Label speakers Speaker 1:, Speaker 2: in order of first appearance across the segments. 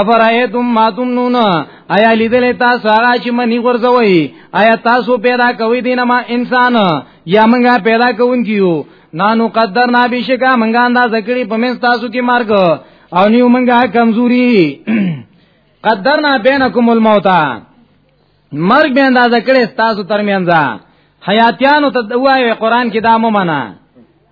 Speaker 1: افرایتم ما تمنون آیا لیدل تاسو هغه چې منی ورځوي آیا تاسو پیدا کوي دینه ما انسان یا منګه پیدا کوونکیو نانو قدر نا بشکا منګه انداز کړی په من تاسو کې مرګ او نیو منګه کمزوري قدرنا بینکم الموت مرګ به انداز کړی تاسو ترمنځ حیاتیانو ته وایي قران کې دا مو منه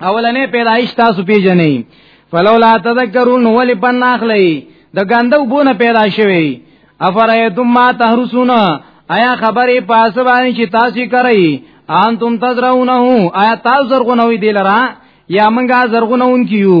Speaker 1: اولنې پیدایش تاسو پیژنې فلولا تذکرون ولی پناخلی د ګندو بونه پیدا شوی افرایتم ما تحرسون آیا خبرې پاس باندې چې تاسو کوي انتم تزرعونه آیا تاسو زرغونوي دلرا یا منګه زرغونون کیو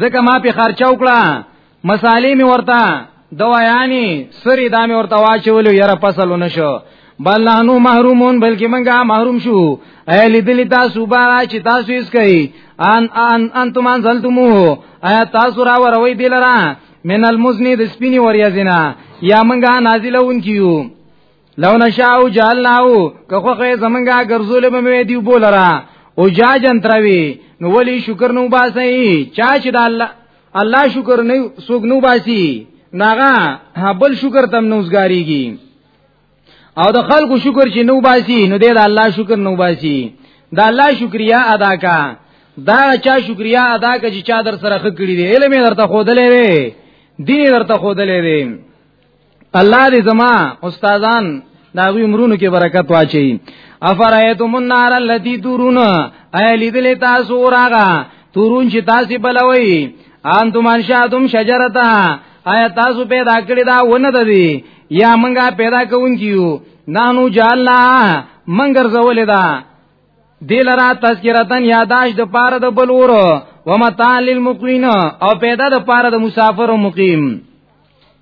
Speaker 1: ځکه ما په خرچه وکړه مسالې می ورته دوایانی سری دامه ورته واچولو یره فصل نشو بل نحنو محرومون بلکې منګه محروم شو اهل دلی تاسو بارا چې تاسو یې کوي ان ان انتم انزلتمو ایا تاسو را وروي دلرا من المزنی د سپینی وریازینا یا منګه نازلون کیو لو نشاو جعلناو که خو خې زمنګا ګرځول به مې دی بولرا او جاجن تروي نو ولی شکر نو باسي چا چې د الله الله شکر نه سوګ نو باسي ناغه بل شکر تم نوزګاریږي او د خلکو شکر چې نو باسي نو د الله شکر نو باسي د الله شکریا ادا کا دا چا شکریا ادا کا چې چا در سره خکړی دی علم درته خودلې وي دین درته خودلې وي الله دې زما استادان دا غوی عمرونو کې برکت واچي افرایتم النار التي تورون ایلی دل تاسو راغه تورون چې تاسو بلوي انتم انشاتم شجرتا آیا تاسو پیدا کړی دا ونه ددی یا منګه پیدا کوونکیو نانو جالنا منګر زول دا دلرا تذکرتن یاداش د پاره د بلور و متان للمقین او پیدا د پاره د مسافر او مقیم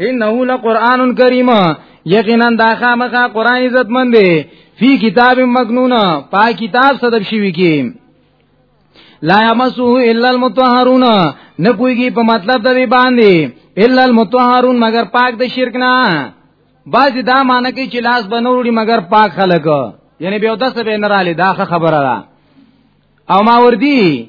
Speaker 1: انه لقران کریم یقینا دا خامخا قران عزت مند دی فی کتاب مکنون پا کتاب صدب شوی کی لا یمسو الا المطهرون نه پویږي په مطلب د باندې الا المطهرون مگر پاک د شرک نه باز دا معنی کوي چې لاس بنوړي مگر پاک خلک یعنی به داسې به نه را لې دا خبره ده او ما وردی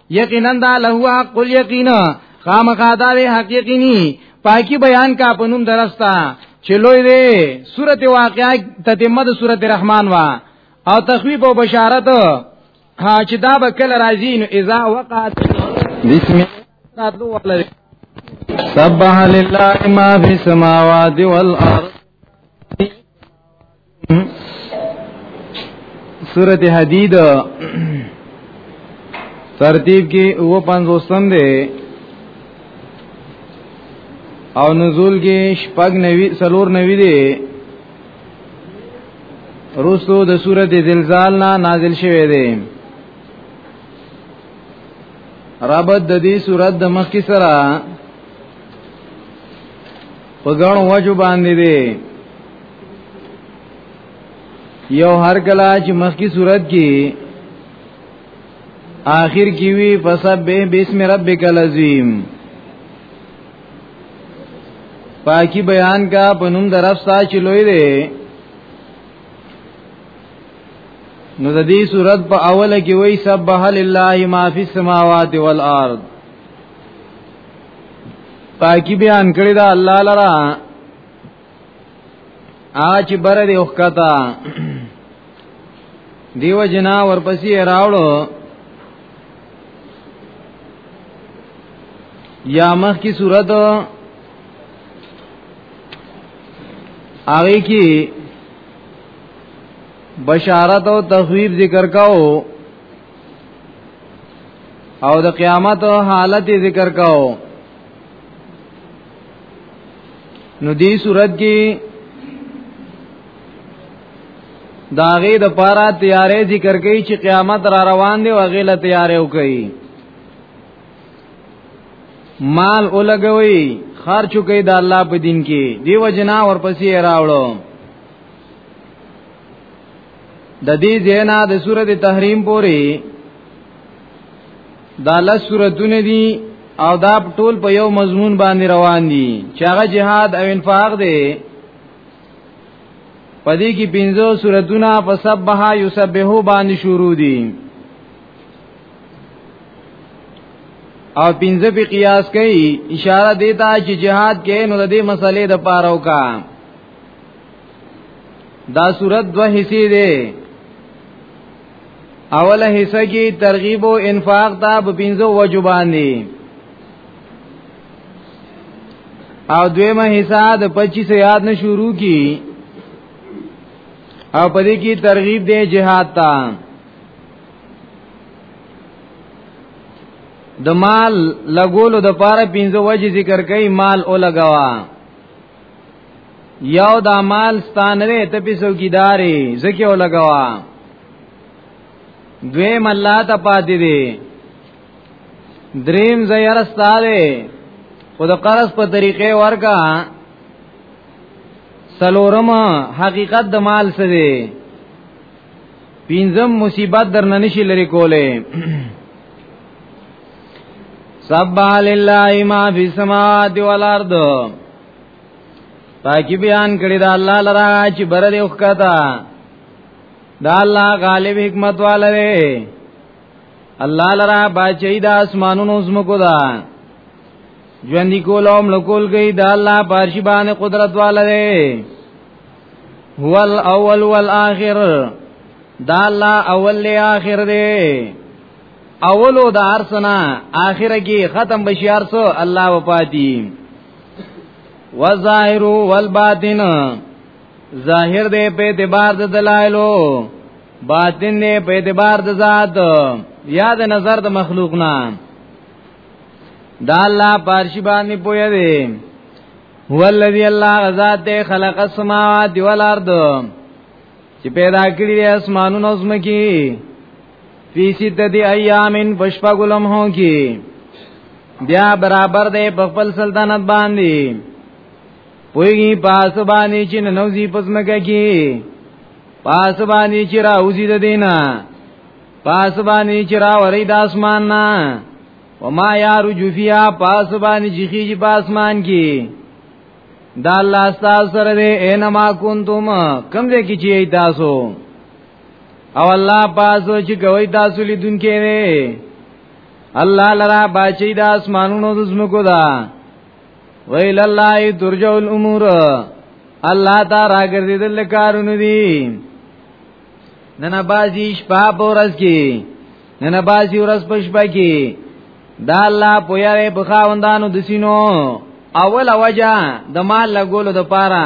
Speaker 1: یقینا دا له حق الیقین خامخا دا دی حق یقینی پاکی بیان کا پنوم درستا چلوې دی سورته واقعا تتمه د سورته رحمان وا او تخویب او بشارت ها چې دا به کله راځي نو اذا وقعت بسم الله سبح لله ما في السماوات والارض سورت حدید ترتیب کې او پنځوستم دی او نزول کې شپږ نوي سلور نوي دی رسو د سورت زلزال نه نازل شوه دی رابط د دې سورت د مخ کې سره په ګڼ وجو باندې دی یو هر کلا چې مخکی صورت کې آخر کی وی فسبح بسم ربک العظیم پاکی بیان کا پنوم درفستا چې لوی دی نو د دې صورت په اوله کې وای سبح لله ما فی السماوات والارض پاکی بیان کړی دا الله لرا آج بر دی اوخکتا دیو جنا ورپسی راوړو یا مخ کی صورت آغی کی بشارت او تخویب ذکر کاو او د قیامت حالت ذکر کاو نو دې صورت کې داغه د پارا تیارې ذکر کوي چې قیامت را روان دی او غیله تیارې وکړي مال اولګوي خرچ کوي د الله په دین کې دیو جنا ورپسې راوړو د دې زینا د سورته تحریم پورې دا لس سورتونه دي او دا ټول په یو مضمون باندې روان دي چې هغه جهاد او انفاق دی پدې کې پنځه سورتونه په سبح یسبحو باندې شروع دي او پنځه په قیاس کوي اشاره دیتا چې جهاد کې نو د دې مسلې د پاره وکا دا صورت دوه حصے دي اوله حصہ کې ترغیب او انفاق ته په پنځو وجو باندې او دویمه حصہ د 25 یاد نه شروع کی او په دې کې ترغیب دی جهاد ته د مال لګولو د پاره پنځه وجې ذکر کوي مال او لګوا یو دا مال ستانره ته په څوکیدارې زکه ولګوا دوی ملا ته پاتې دي دریم زیر استاده خود قرض په طریقې ورکا سلورم حقیقت د مال څه دی پینځم مصیبت درنه نشي لري کوله سبح لله ما فی السماوات والارض پاکی بیان کړی دا الله لرا چې بر دې وکتا دا الله غالب حکمت والے الله لرا بچی دا اسمانونو زمکو دا ژوندۍ کولوم لکول گئی دا الله پارشی باندې قدرت والے هو الاول والآخر دا الله اول له آخر دی اولو د ارسنا اخره کې ختم بشي ارسو الله وپاتی والظاهر والباطن ظاهر دې په اعتبار د دلایلو باطن دې په اعتبار د ذات یا د نظر د مخلوق نه دا الله پارشی باندې پوهه دی هو الذی الله غزاد دې خلق السماوات والارض چې پیدا کړی اسمانونو زمکی فی ستدی ایامین پشپا گلم ہوں کی بیا برابر دے پخپل سلطنت باندی پویگی پاسو باندی چی ننوزی پزمکا کی پاسو باندی چی راوزی دا دینا پاسو باندی چی راوری دا اسمان نا وما یارو جفیا پاسو باندی چی خیجی پاسمان کی دا اللہ استاز سر دے اینما کنتم کم دے کی چی ای تاسو او الله پاسو چې کوي تاسو لیدونکې نه الله لرا باچی د اسمانونو د زمکو دا ویل الله ترجو الامور الله تا راګرځي دل کارونه دي نن بازی شپه پورس کی نن بازی ورس پشپا کی دا الله پویاره په خاوندانو د سینو اول وجه د مال لګولو د پاره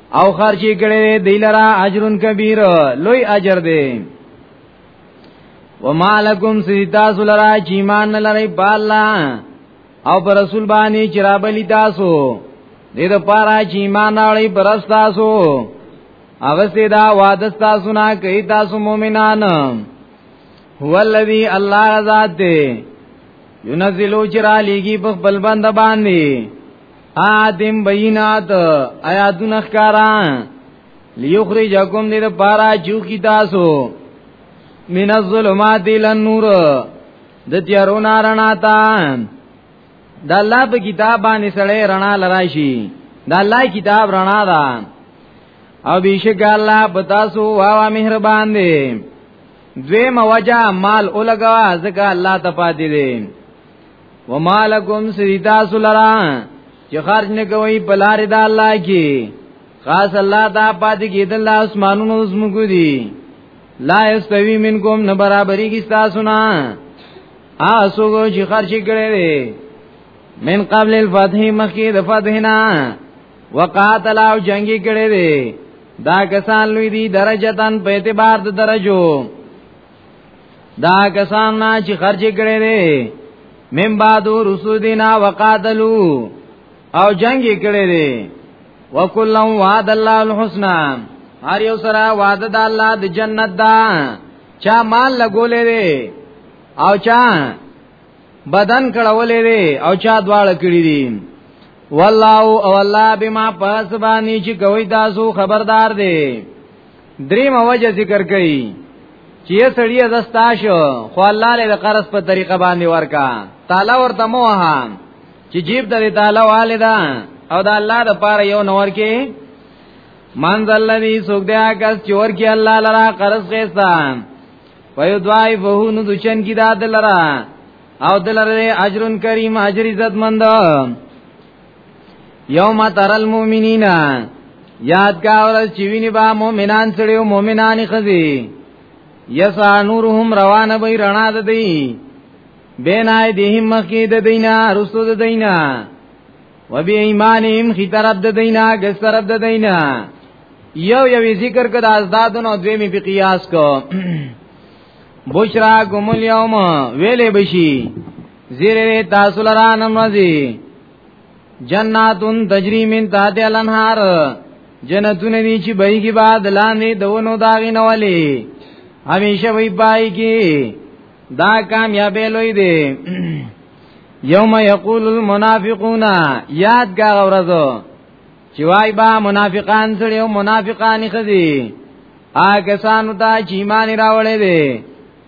Speaker 1: او خرچی کړي دی لرا اجرن کبیر لوی اجر دی وما لکم سیتا سولرا چیمان لری بالا او پر رسول باندې چرابلی تاسو دې د پارا چیمان لری پر تاسو هغه سیدا وعده تاسو نه کوي تاسو مؤمنان هو الذی الله ذات دی ينزلو چرا لګي په خپل بند باندې آدم بینات آیاتون اخکاران لیخرجکم دې د پارا چو کی تاسو من الظلمات الى النور د تیارو نارنا تا د الله په کتاب باندې سړی رڼا لراشي د الله کتاب رڼا ده او بیشک الله پتا سو وا مهربان دی دوی موجه مال اولګوا ځکه الله تپا دی ومالکم سیدا سلرا چې خرج نه کوي په لار د الله کې خاص الله دا پات کېدل له اسمانونو زموږ دي لا استوی منکم نه برابرۍ کې تاسو نه آسو چې خرج کړي دي من قبل الفتح مخکې د فتح نه وقاتل او جنگي کړي دي دا کسان لوی دي درجه تن په اعتبار د درجو دا کسان نه چې خرج کړي دي من بعد رسودنا وقاتلو او جنگ کړي دي وکلا وعد الله الحسنا هر یو سره وعده د الله د جنت دا چا مال لګولې دي او چا بدن کړولې دي او چا دواړه کړی دي والله او الله بما پس باندې چې کوي تاسو خبردار دي دریم وجه ذکر کړي چې یې سړی زستا شو خو الله له قرض په طریقه باندې ورکا تعالی ورته مو ها چې جیب د تعالی والدا او د الله د پاره یو نور کې من ذلذي سوګ دیا کس چور کې الله لرا قرض غیستا ويو دوای فهو نو دچن کی داد لرا او دلره اجرن کریم اجر عزت مند یوم تر المؤمنین یاد کا ورځ چې ویني با مؤمنان سره او مؤمنان خزي یسا نورهم روانه به رڼا ده دی بینای دیهم مخی ده دینا رسو ده دینا و بی ایمانیم خی طرف ده دینا گس طرف ده دینا یو یوی ذکر کد از دادن او دویمی پی قیاس کو بشرا گمل یوم ویلی بشی زیره تاسو لرا نمازی جناتون تجری من تحت الانهار جنتون دی چې بهږي بعد لاندې دونو داغې نه ولي همیشه وی پای کی دا کامیابې لوی دی یوم یقول المنافقون یاد کا ورځو چې وای با منافقان سره او منافقان خدي آګه سانو ته چې ایمان راوړې دي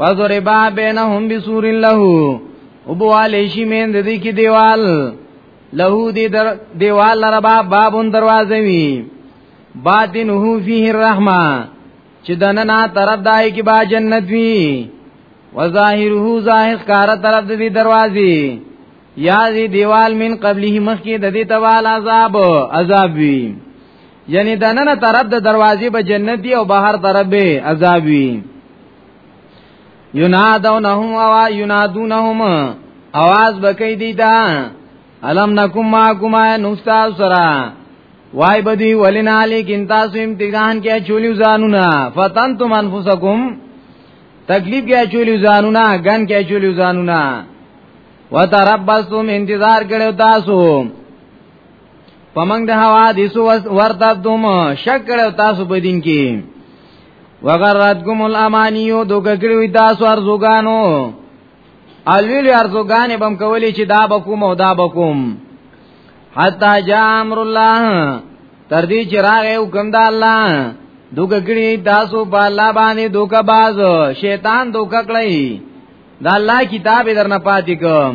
Speaker 1: وضربا بینهم بسور له وبوالی شي مین د دې کې دیوال له دې در دیوال لره باب بابون دروازه وی باطنه فيه الرحمه چې دنه طرف دای کې با جنت وی وظاهره ظاهر کار طرف د دې دروازې یا دې دیوال من قبله مخکې د دې توال عذاب عذاب وی یعنی دننه طرف د دروازې به جنتی او بهر طرف به عذاب وي ینادونهم او ینادونهم आवाज بکې دی دا علم نکم ما کومه نوستا سره وای بدی ولنا لیکن تاسو امتحان کې چولیو ځانونه فتن تم انفسکم تکلیف کې چولیو ځانونه غن کې چولیو ځانونه وتربستم انتظار کړو تاسو پمنګ د حوادث ورته دوم شک کړو تاسو په دین کې وغراتکم الامانیو دوګه کړو تاسو ارزوګانو الویل ارزوګان بم کولی چې دا بکوم او دا بکوم حتا جا امر الله تر دې چې راغې حکم د الله دوګه کړی تاسو په الله باندې دوکه باز شیطان دوکه کړی دا الله کتاب درنه پاتې کوم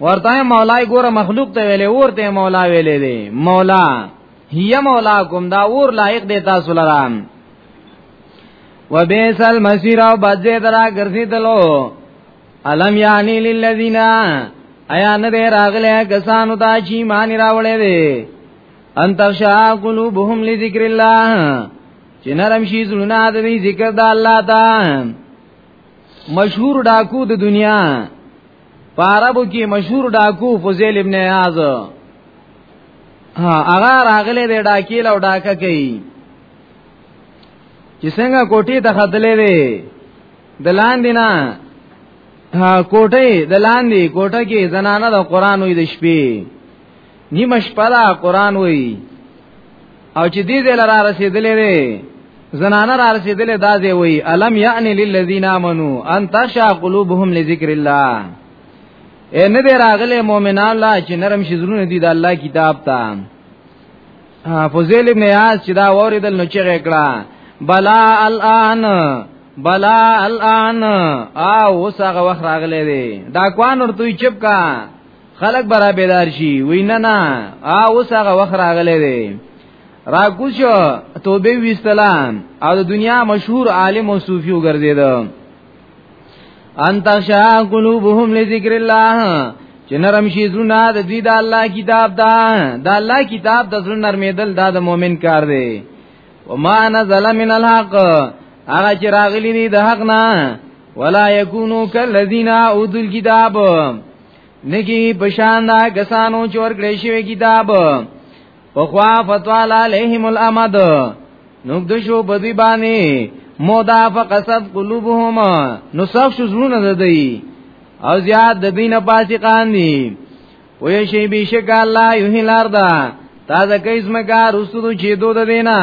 Speaker 1: ورته مولای ګوره مخلوق ته ویلې ورته مولا ویلې دی مولا هي مولا کوم دا اور لایق دی تاسو لران وبئسل مسیر او بځه درا ګرځیدلو الم یعنی للذین ایا نه دی راغله کسانو ته چې مان راولې دی ان تخشا قلوبهم لذکر الله چې نرم شي زړونه د ذکر د الله ته مشهور ډاکو د دنیا پاربو کې مشهور ډاکو فضیل ابن عیاض هغه راغله د ډاکیل او ډاکه کوي چې څنګه کوټې ته خدلې وي د لاندې نه کوټې د لاندې کوټه کې زنانه د قران وې د شپې نیمه شپه دا قران وې او چې دې دې لرا رسیدلې دې زنانه را رسیدلې دا دې وی الم یعنی للذین آمنو ان تشا قلوبهم لذکر الله اے نه دې راغلې مؤمنان لا چې نرم شي زړونه دي د الله کتاب ته فوزیل ابن یاس چې دا وریدل نو چې کړه بلا الان بلا الان او وسغه وخت راغلې دې دا کوان ورته چپ کا خلق برا بیدار شي وی نه نه ا اوس هغه وخت راغلی دی را کوشو توبه ویستلان او د دنیا مشهور عالم او صوفي وګرځید انت شا قلوبهم لذکر الله چې نرم شي زړه د دې د الله کتاب دا د الله کتاب د زړه نرمېدل دا د مؤمن کار دی و ما نزل من الحق هغه چې راغلي دي د حق نه ولا یکونو کلذینا اودل کتاب نگی بشان دا کسانو چور کړی شوی کتاب پخوا فتوال علیهم الامد نوګد شو بدی باندې مودا فقصد قلوبهم نو صف شو زړونه ددی او زیاد د دین پاسقان دي وې شی بشک الله یوه لار ده تا د کیسمه کار رسو چې دو د دینا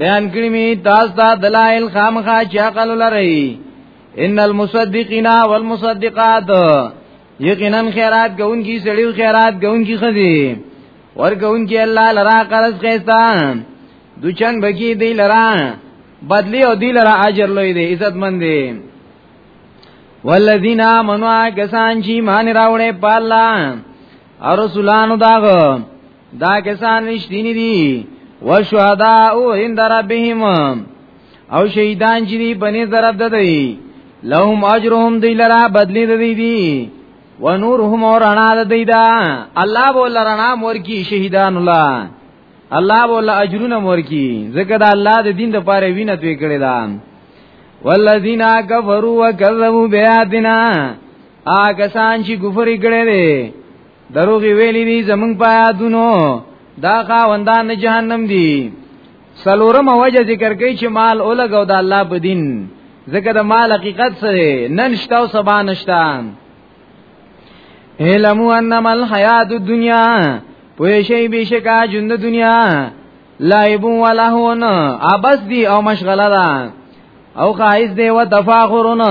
Speaker 1: بیان کړی می تاسو ته دلایل خامخا چې عقل لرئ ان المصدقین والمصدقات یقینا خیرات کوونکی سړیو خیرات کوونکی خزی ور کوونکی الله لرا قرض خیستان دوچن بکی دی لرا بدلی او دی لرا اجر لوی دی عزت مند دی والذین آمنوا کسان چی مان راوړې پالا او رسولانو داغ دا کسان رښتینی دي وشهدا او عند ربهم او شهیدان چې دی بنی ضرب ده دی لهم اجرهم دی لرا بدلی ده دی دی و نورهم اور انا ده دی دا الله بولا رنا مور کی شهیدان الله الله بولا اجرونه مور کی ذکر دا الله د دین د پاره وینه توی کړی دا والذین کفروا وکذبوا بیاتنا آګسان چې کفر کړي دروغي ویلي دي زمونږ په یادونو دا خاوندان جهنم دي سلورم وجه ذکر کوي چې مال اولګو د الله په دین ځکه د مال حقیقت سره نن شته او سبا نشته علمو انما الحیات الدنیا پوه شي بشکا ژوند دنیا لایب ولهون ابس دی او مشغله ده او خایز دی و تفاخرون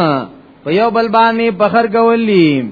Speaker 1: په یو بل باندې فخر کولی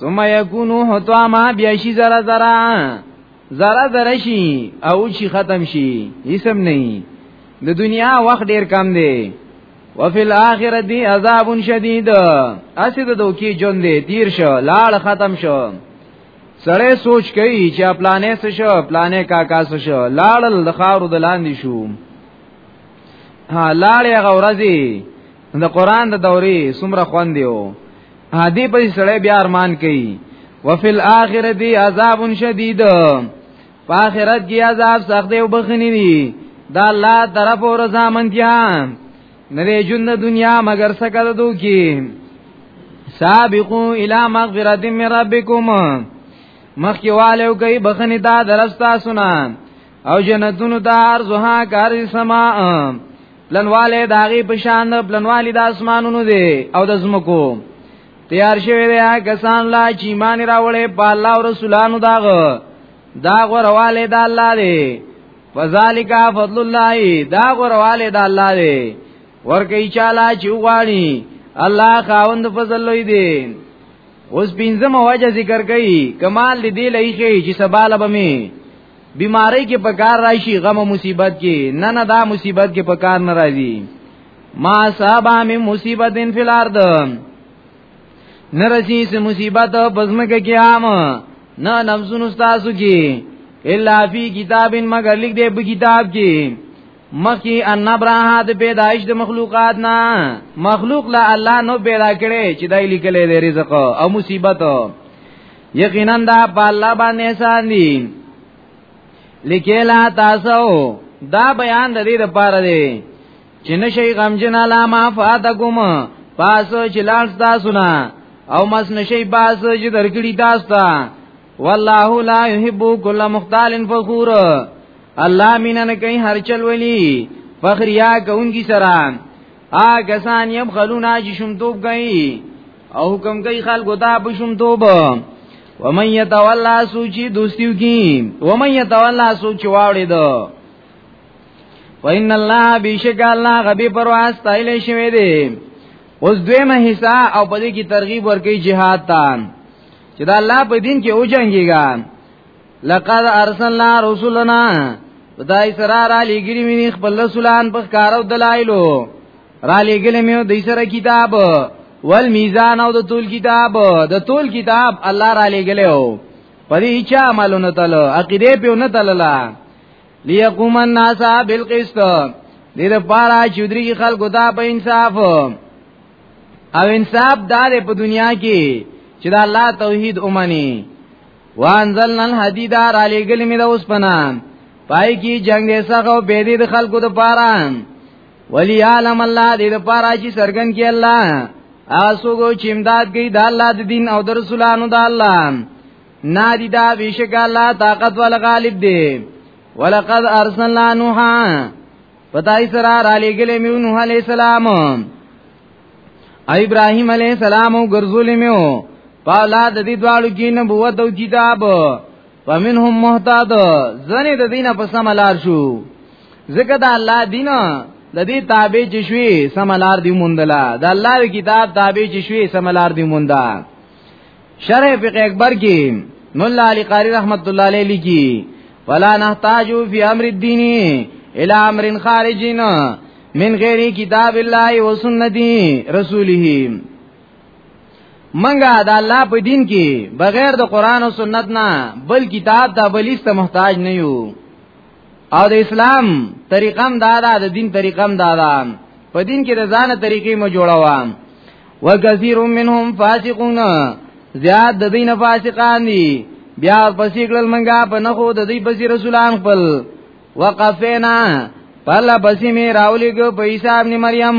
Speaker 1: ثم يكونوا حطاما بیا شي زرا زرا زرا زرا شي او شي ختم شي هیڅ هم نه د دنیا وخت ډیر کم دی وفي الاخره دي عذاب شدید اسی د دوکي جون دی تیر شو لاړ ختم شو سړی سوچ کوي چې پلانې څه شو پلانې کاکا څه شو لاړل د خارو د لاندې شو ها لاړې غورځي د قران د دوري څومره خوان دیو هدي په سړی بیا ارمان کوي وفي الاخره عذاب شدید په اخرت کې عذاب سخت دی او بخنی دی دا الله طرف او رضا منتیا نری جون د دنیا مگر سکه دو کی سابقو الی مغفرت من ربکم مخکیواله کوي بخنی دا درستا سنان او جنتونو ته ارزها کار سما پلنواله داغي پشان پلنوالی د اسمانونو دی او د زمکو تیار شوی دی کسان لا چې ایمان راوړې په الله او رسولانو داغه دا غورواله د الله دی فذالک فضل الله دا غورواله د الله دی ورکه چاله چې وغواړي الله خاوند فضل لوی دی اوس پینځم وجه ذکر کړي کمال دې لایشي چې سباله بمي بیماری کې په کار راشي غم مصیبت کې نه نه دا مصیبت کې په کار نه راځي ما صاحب من مصیبت فی الارض نرسی سے مصیبت پزمک کې عام نه نفسون استاسو کې الا فی کتاب مگر لیک دې په کتاب کې مخی ان نبراها د پیدایش د مخلوقات نه مخلوق لا الله نو پیدا کړي چې دای لیکلې د رزق او مصیبت یقینا دا په الله باندې احسان دي لکیلا تاسو دا بیان د دې لپاره دی چې نشي غمجن علا ما فاتکم پاسو چې لاړ تاسو نه او مس نشي پاسو چې درکړی تاسو ته والله لا يحب كل مختال فخور الله مینن کوي هر چل ولی فخریا کوونکی سره آ کسان یب خلونا چې شمتوب کوي او حکم کوي خلکو ته بشم توبه ومن يتولى سوچي دوستیو کی ومن يتولى سوچ واړی دو وان الله بشک الله غبي پرواز تایل شوی دی اوس دویمه حصہ او په دې کې ترغیب ورکړي jihad ته چې دا الله په دین کې او جنگيږي لقد ارسلنا رسولنا خدای سره را لګری مې خپل رسولان په کارو دلایلو را لګلې مې د سره کتاب ول میزان او د تول کتاب د تول کتاب الله را لګلو پدې چا عملونه تل عقیده په نه تللا ليقوم الناس بالقسط دې د پاره چودري خلکو دا په انصاف او انصاف دار په دنیا کې چې دا الله توحید اومني وانزلنا الحديد را لګل می د اوسپنا پای کی جنگ دې سره او به دې خلکو د پاره ولی عالم الله دې د پاره چې سرګن کې الله آسو گو چې امداد کوي د الله د دین او د رسولانو د الله نادی دا بیشک الله طاقت ول غالب دی ولقد ارسلنا نوحا پتاي سره را لګلې میو نوح عليه السلام ابراهيم عليه السلام ګرځول میو پاولاد د دې دوالو کې نبوت او کتاب ومنهم محتاد زنه د دینه په سملار شو ځکه دا الله دینه د دې تابع چې شوي سملار دی مونډلا د الله کتاب تابع چې شوي سملار دی مونډا شرح فقه اکبر کې مولا علی قاری رحمت الله علیه لیکي ولا نحتاج فی امر الدین الى امر خارج من غیر کتاب الله و سنت رسوله منګه د الله په دین کې بغیر د قران او سنت نه بل کتاب دا بلیسته محتاج نه یو او د اسلام طریقم دا دا د دین طریقم دا دا په دین کې د ځانه طریقې مو جوړوام وکثیر منهم فاسقون زیاد د دین فاسقان دي بیا پسې کړل منګه په نخو د دې پسې رسولان خپل وقفینا پلا پسې می راولې کو په عیسی ابن مریم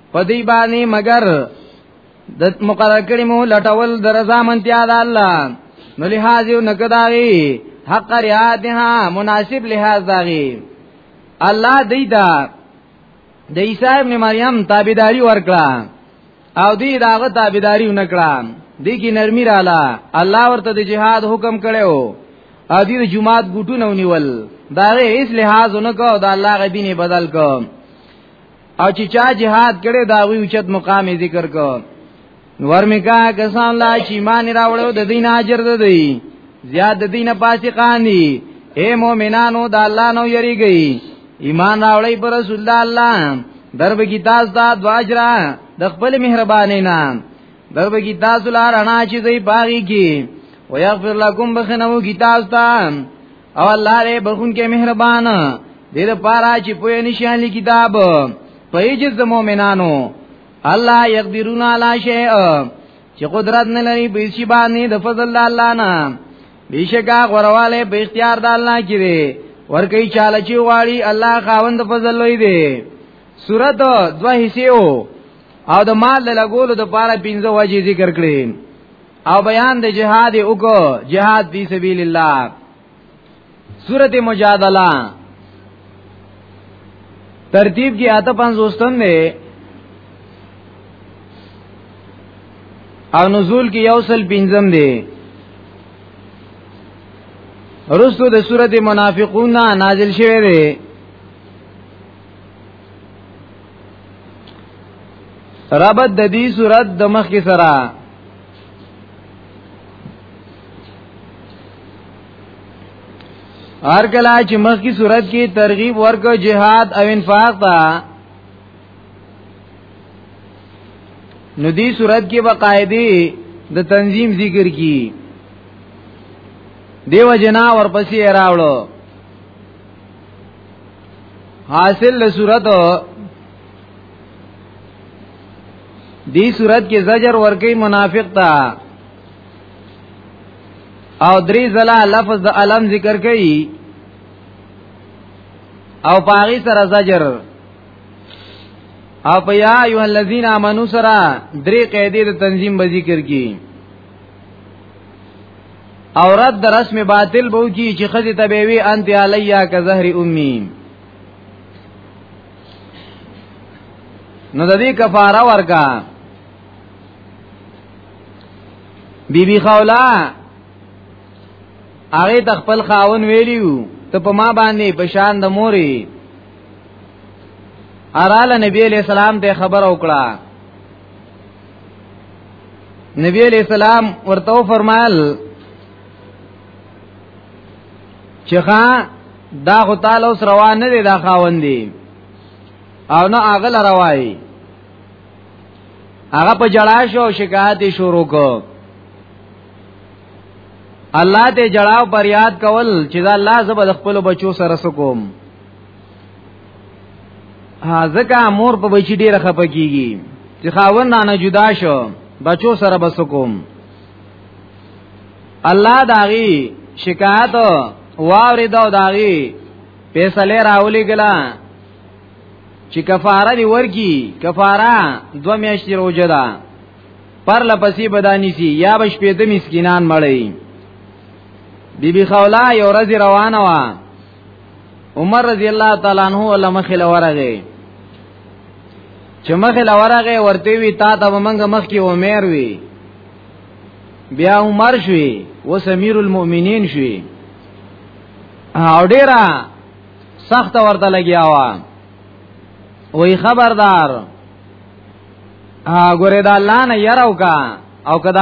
Speaker 1: په دې باندې مگر د مقرر کړي مو لټول د رضا منتیا د الله نو لحاظ یو نکداغي حق ریادها مناسب لحاظ داغي الله دې دا د عیسی ابن مریم تابعداري ورکړه او دې داغه تابعداري ونکړه دې کې نرمي رااله الله ورته د جهاد حکم کړو ا دې د جمعات ګټو نه ونیول دا هیڅ لحاظ نه کو دا الله غدینه بدل کو او چې چا جهاد کړي دا وی اوچت مقام ذکر کو ورمکا کسان لا چې ایمان راوړو د دین اجر ده دی زیاد د دینه فاسقان دي اے مؤمنانو د الله نو یریږي ایمان راوړی پر رسول الله الله درب کی تاسو دا دواجرا د خپل مهرباني نه درب کی تاسو لار انا چې دی باغی کی ويغفر لكم بخنو کی تاسو ته او الله دې بخون کې مهربان دې لپاره چې په نشان کتاب په ایجز د مؤمنانو الله یقدرون علی شیء چې قدرت نه لري په شی باندې د فضل د الله نه بیشکا غرواله په اختیار د الله کې دی ورکی چاله چې واړي الله خاوند فضل لوی دی سورۃ دوه حصے او د مال لګولو د پاره پنځه وجې ذکر کړې او بیان د جهاد وکړو جهاد فی سبیل الله سورت مجادله ترتیب کې آتا پنځوستم دی او نزول کې یو سل پنځم دی رستو د سورت منافقون نازل شوه دی ربط د دې صورت د مخ کې سره هر کله چې مخ کی صورت کې ترغیب ورک جهاد او انفاق تا نو دی صورت کې بقاعده د تنظیم ذکر کی دیو جنا ورپسې راوړو حاصل له صورت دی صورت کې زجر ورکی منافق تا او دری زلا لفظ د علم ذکر کړي او پاغي سره زجر او په یا ایه الذین آمنو سره درې قاعده د تنظیم به ذکر کړي او رد رسم باطل بو کی چې خزی تبوی انت علیا ک زهر امی نو د دې کفاره ورکا بی بی خولا هغه د خپل خاون ویلیو ته په ما باندې پشان د موري اراله نبی علیہ السلام ته خبر او کړه نبی علیہ السلام ورته فرمایل چې ښا دا خو تعالی اوس روان نه دی دا خاوند دی او نه هغه لروای هغه په جړا شو شکایت شروع کو الله ته جړاو پر یاد کول چې دا الله زبر خپل بچو سره سکوم ها زکه مور په بچی ډیر خپه کیږي چې خاوند نه جدا شو بچو سره بسکوم الله داغي شکایت واوري دا داغي فیصله راولي ګلا چې کفاره دی ورکی کفاره دو میاشتې روزه ده پر لپسې بدانی سي یا بش پېد مسکینان مړی بیبي بی خولا یو ورځ روانه وه عمر رضی الله تعالی عنہ علماء خله ورغه چې مخه لورغه ورته وی تا ته ومنګ مخ کې عمر وی بیا عمر شوی وس امیر المؤمنین شوی او ډیره سخت ورته لګیا و وی خبردار ګوره دا الله نه یراو کا او کدا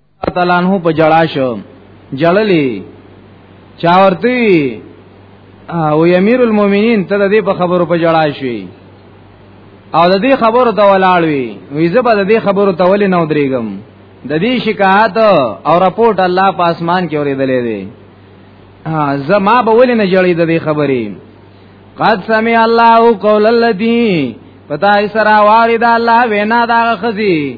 Speaker 1: تعالی عنہ په جړا شو جړلې چا ورته او امیر المؤمنین ته د دې په خبرو په جړا شوی او د دې خبرو ته ولاړ وی وی زه به د دې خبرو ته ولې نو درېګم د دې شکایت او رپورت الله په اسمان کې اورېدلې دی زما به ولې نه جړې د دې خبرې قد سمع الله قول الذي پتا ایسرا وارد الله وینا دا خزي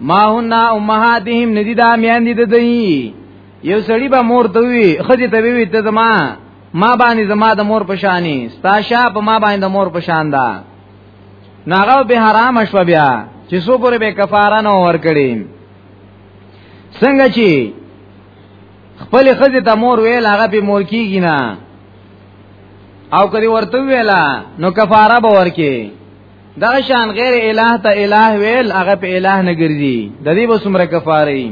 Speaker 1: ما هن امهاتهم ندی دا میان دي ددی یو سړی به مور ته وی خځه ته وی ته زما ما باندې زما د مور پشانی ستا شا په ما باندې د مور پشان دا ناغه به حرام شو بیا چې سو پورې به کفاره نه ور کړی څنګه چې خپل خځه ته مور ویل هغه به مور کیږي نه او کدی ورته ویلا نو کفاره به ورکه دا شان غیر الہ ته الہ ویل هغه په الہ نه ګرځي د دې وسمره کفاره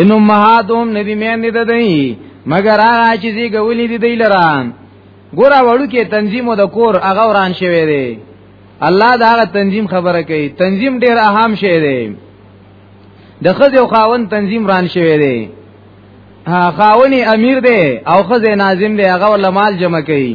Speaker 1: ان امهاتهم ندی مې نه ددای مگر هغه چې زی ګولې دي دی لرا ګوره وړو کې تنظیم د کور هغه وران شوی دی الله دا هغه تنظیم خبره کوي تنظیم ډیر اهم شی دی د خځه او خاون تنظیم وران شوی دی خاوني امیر دی او خځه ناظم دی هغه ولمال جمع کوي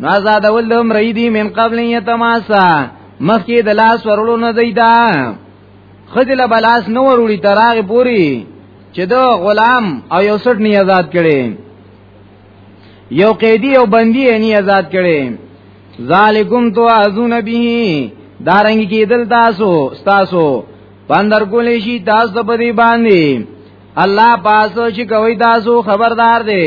Speaker 1: نو آزاد ول د عمر دی من قبل یتماسا مخکې د لاس ورولو نه دی دا خدل بلاس نو وروړي تراغ پوری چې د غلام او یو سټ نه آزاد کړي یو قیدی او بندي نه آزاد کړي ذالکم تو ازون به دارنګ کې دل تاسو تاسو پندر کولې شي تاسو په دې باندې الله پاسو چې کوي تاسو خبردار دی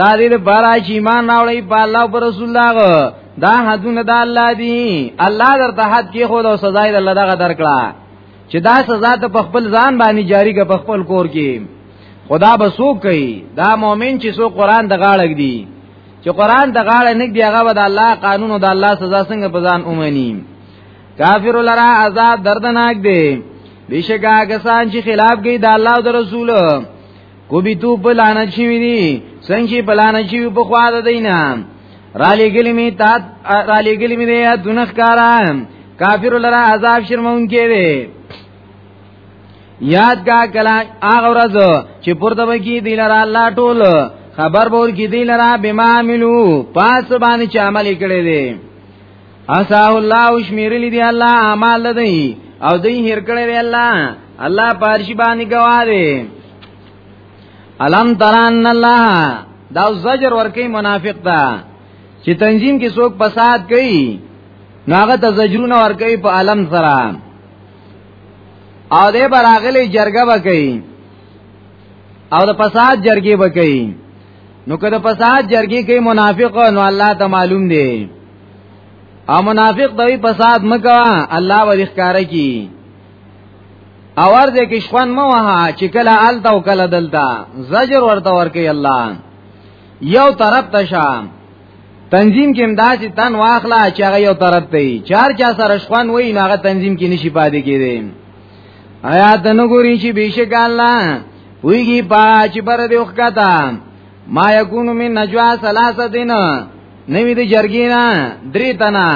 Speaker 1: دا دې لپاره چې ایمان راوړی په الله او رسول الله دا حدونه د الله دي الله درته حد کې خو له سزا یې الله دغه درکړه چې دا سزا ته په خپل ځان باندې جاری کا په خپل کور کې خدا به سو کوي دا مؤمن چې سو قران د غاړه دی چې قران د غاړه نه دی هغه د الله قانون او د الله سزا څنګه په ځان اومني کافر لرا عذاب دردناک دی بشکا کسان چې خلاف کوي د الله او د رسول کو بي تو په لعنه شي وي دي څنګه په لعنه شي په خوا ده دینه را لګلی می تا را لګلی می دی دونخ کارا کافر لرا عذاب شرمون کې دی یاد کا کلا هغه ورځ چې پورته وکی دی لرا الله ټول خبر بور کی دی لرا بما عملو پاس باندې چې عمل کړی دی اسا الله او شمیرلی دی الله اعمال دی او دی هر کړی دی الله الله پارشی باندې گواهه الم تران الله دا زجر ورکی منافق دا چې تنظیم کې څوک فساد کوي ناغه ته زجرونه ور کوي په عالم سره او دې براغلي جرګه وکړي او د فساد جرګي وکړي نو کله فساد جرګي کوي منافق نو الله ته معلوم دی او منافق دوی فساد مکا الله ولی ښکار کی او ورځه کې شخوان مو وها چې کله آلته او کله دلته زجر ورته ورکی الله یو طرف ته شام تنظیم کې امداسي تن واخلا چې هغه یو طرف ته چار چا سره شخوان وای نه هغه تنظیم کې نشي پاتې کېدی آیا تنګوري چې بشک الله ویږي پاچ پر دې وخته ما یکونو من نجوا ثلاثه دین نوی د جرګینا درې تنا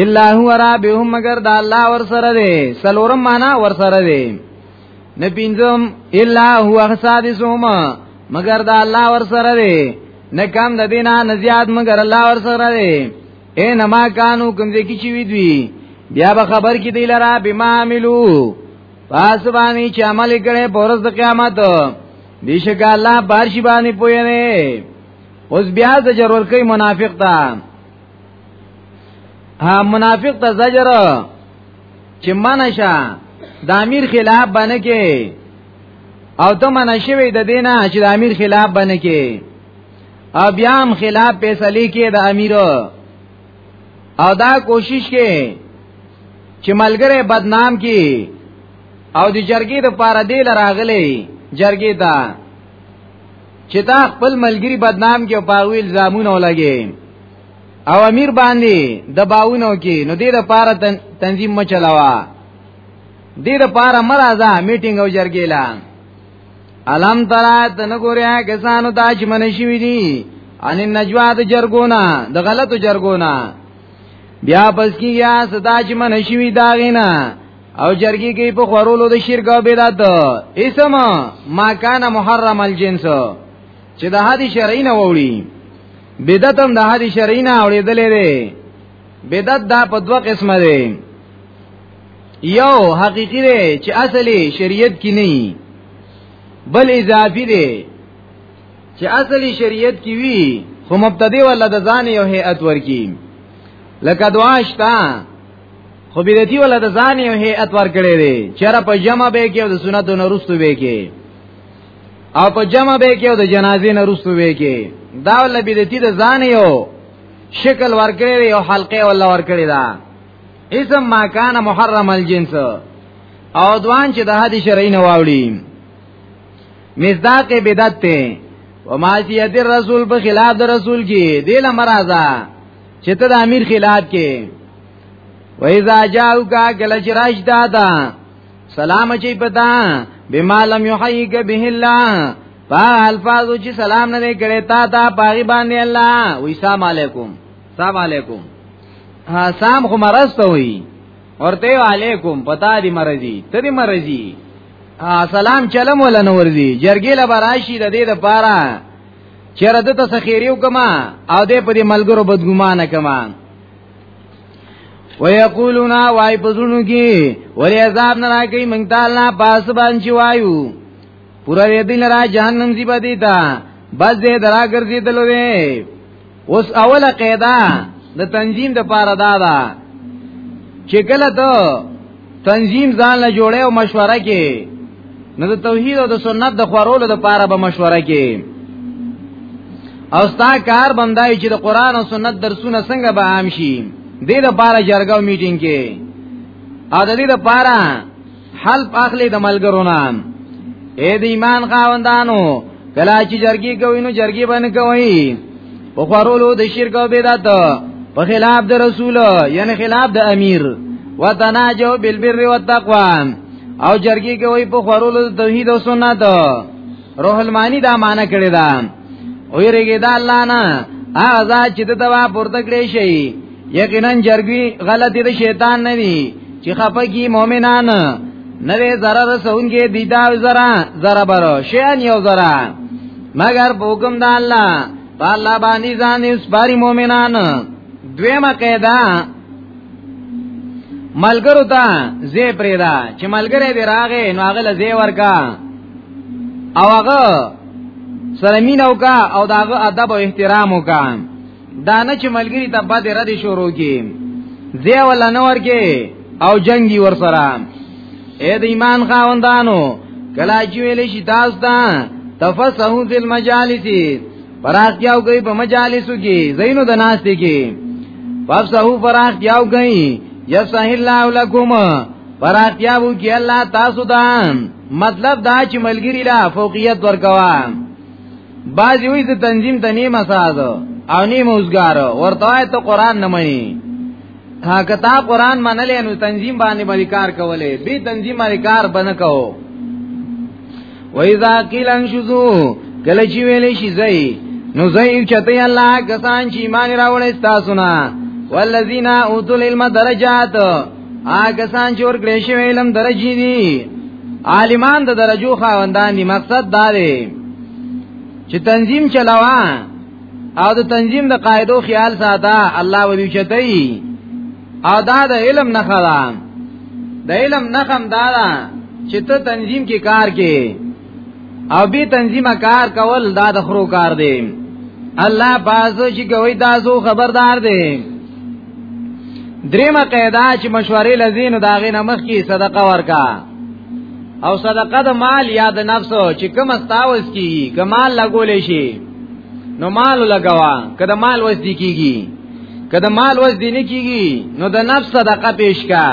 Speaker 1: الا هو رابهم مگر د الله ور سره دی سلورم معنا ور سره دی نه پینځم الا هو حسادسوم مگر د الله ور سره دی نه کم د دینه نه زیات مگر الله ور سره دی اے نما کانو کوم دې کی چی وی دوی بیا به خبر کی دی لرا بما عملو پاسبانی چې عمل کړي پورز د قیامت بیشک الله بارشی باندې پوی نه اوس بیا زجر ور کوي منافق ته ها منافق ته زجر چې منشه د امیر خلاف باندې کې او ته منشه وي د دینه چې د امیر خلاف باندې کې او بیا هم خلاف فیصله کې د امیر او دا کوشش کې چې ملګری بدنام کی او د جرګې د پاره دی لراغلې جرګې ته چې دا خپل ملګری بدنام کې او پاوی الزامونه ولګي او امیر باندې د باونو کې نو دې د پاره تنظیم مچلاوا دې د پاره مرزا میټینګ او جرګې لا علم ترا تنګوریا کسانو ته چې منشي وي دي ان نجوا د جرګونا د غلطو جرګونا بیا پس کیږي صدا چې منشي وي داغینا او جرګی کې په خورولو د شرک او بدعت اسم ما کان محرم الجنس چې د هادي شرعي نه وړي بدعت هم د هادي شرعي نه اورېدلې ده بدعت دا په دوه قسمه ده یو حقيقي ده چې اصلي شریعت کې نه بل اضافي ده چې اصلي شریعت کې وي خو مبتدی ولا د ځان یو هيئت ورکی لکه دعاشتا خو بدعتي ولا د ځان یو هيئت ورکړي دي چیرې په جمع به کې او د سنت نه رستو به کې او په جمع به کې او د جنازې نه رستو به کې دا ول بدعتي د ځان یو شکل ورکړي او حلقه ولا ورکړي دا اسم ما کان محرم الجنس او دوان چې د حد شرعي نه واوړي مصداق بدعت ته وماسیت الرسول په خلاف د رسول کې دله مرزه چې ته د امیر خلاف کې و اذا جاءوک کله چې راځ تا تا سلام چې پتا بما لم يحييك به الله پا الفاظ چې سلام نه کړي تا تا پاغي باندې الله و السلام علیکم السلام علیکم ها سام خو مرسته وي ورته علیکم پتا دي مرضی ته دي مرضی سلام چلم ولنور دي جرګې لبراشي د دې لپاره چیرې د ته سخیریو کما او دې په دې ملګرو بدګمانه کما ويقولون وای پزونو کی ولی عذاب نه راکې مونږ تعالی پاس باندې وایو پورا دې دل را جهنم زی بدیتا بس دې درا ګرځیدل وې اوس اوله قاعده د تنظیم د پاره دا ده چې کله ته تنظیم ځان له جوړه او مشوره کې نو د توحید او د سنت د خورولو د پاره به مشوره کې او ستا کار بندای چې د قران او سنت درسونه څنګه به عام شي دې د پاره جرګه میټینګ کې ا د دې د پاره حلف اخلي د ملګرو نه اے د ایمان خاوندانو کلا چې جرګي کوي نو جرګي باندې کوي په خورولو د شرک او بدعت په خلاف د رسول یعنی خلاف د امیر وتناجو بالبر والتقوا او جرګي کوي په خورولو د توحید او سنت روح المانی دا معنی کړی دا او یریګه دا الله نه اغه چې د توا پورته کړی شي یقینا جرګي غلطي د شیطان نه دي چې خپګي مؤمنان نوې زره رسونګي دي دا زره زره برو شیان یو زره مگر حکم د الله په الله باندې ځان سپاري مؤمنان دویمه قاعده ملګرو ته زی پریدا چې ملګری دی راغې نو هغه لزی ورکا او هغه سره مين او کا او داغه ادب او احترام وکا دانه چې ملګری ته بد رد شروع کی زی ولا نور کې او جنگي ور سره اے د ایمان خاوندانو کلا چې ویل شي تاسو ته تفسحو فی المجالس پراخ کیاو گئی په مجالسو کې زینو د ناس دي کې ففسحو پراخ کیاو گئی یفسح الله لکم پراخ کیاو کې الله تاسو ته مطلب دا چې ملګری لا فوقیت ورکوا باز وی ته تنظیم ته نیمه ساز او نیمه اوسګار ورته ته قران نه مني ها کتا قران منلې نو تنظیم باندې باندې کار کولې به تنظیم باندې کار بنه کوو وایذا قیل انشزو کله چې ویلې شي زئی نو زئی چته الله کسان چې ایمان راوړې تاسو نه والذین اوتل علم درجات هغه سان چې ورکړې شوی علم درجه دي عالمان د درجو خاوندان دي مقصد دا دی چې تنظیم چلاوا او د تنظیم د قاعدو خیال ساته الله ودی چتای او دا د علم نه خلا د علم نه خم دا دا چې ته تنظیم کې کار کې او به تنظیم کار کول دا د خرو کار دی الله پاسو چې کوي تاسو خبردار دی دریمه قاعده چې مشورې لذین دا غي نمخ کی صدقه ورکا او صدقه د مال یا د نفس چې کوم استاوس کی کمال لګولې شي نو مال لګوا کله مال وس دی کیږي کله مال وس دی نه کیږي نو د نفس صدقه پیش کا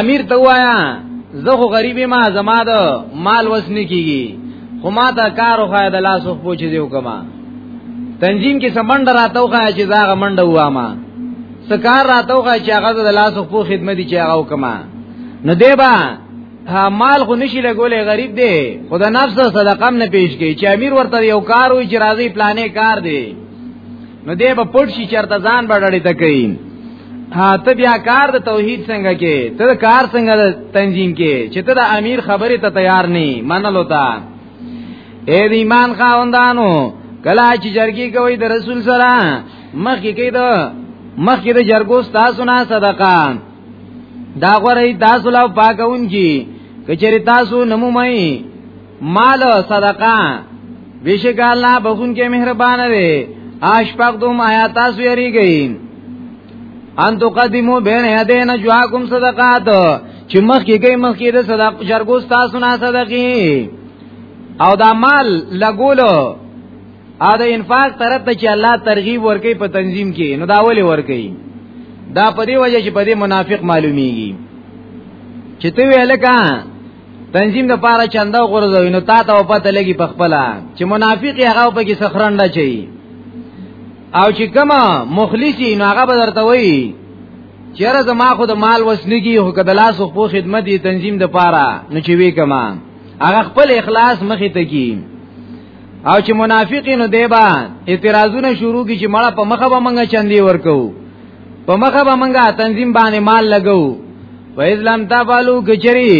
Speaker 1: امیر ته وایا زه خو غریبی ما زما د مال وس نه کیږي خو ما ته کار خو د لاس خو پوچې دیو کما تنظیم کې سمند راته وخا چې دا غمند وامه سکار راته وخا چې هغه د لاس خو خدمت چې هغه وکما نو دی با مال خو نشي لګولې غریب دی خدا نفس صدقه نه پیش کوي چې امیر ورته یو کار وي چې راځي پلانې کار دی نو دی به پټ شي چرته ځان بډړې ته کوي ها ته بیا کار د توحید څنګه کې ته کار څنګه تنظیم کې چې ته د امیر خبره ته تیار نه منلو ته اے د ایمان خاوندانو کلا چې جرګي کوي د رسول سره مخ کې کوي د مخ کې د جرګو تاسو نه صدقه دا غره تاسو لا پاکون کی کچری تاسو نمومای مال صدقه بیشک الله بخون کې مهربان دی آشفاق دوم آیا تاسو یری گئی ان تو قدمو بین یدین جواکم صدقات چې مخ کې گئی مخ کې د صدق جرګو تاسو نه صدقې او دا مال لګولو ا د انفاق طرف ته چې الله ترغیب ورکړي په تنظیم کې نو دا ولې ورکړي دا په دې وجه چې په دې منافق معلومیږي چې ته ویل کا تنظیم د پاره چنده غرزوي نو تا ته پته لګي په خپل چې منافق هغه په کې سخرنده چي او چې کما مخلصي نو هغه به درته وایي چیرې زما خو د مال وسنګي هو کده لاس او په خدمت دی تنظیم د پاره نو چې وی کما هغه خپل اخلاص مخې ته کی او چې منافقینو دیبا اعتراضونه شروع کی چې مړه په مخه به منګه چندي ورکو په مخه به منګه تنظیم باندې مال لګو و اسلام تفعلوا کچری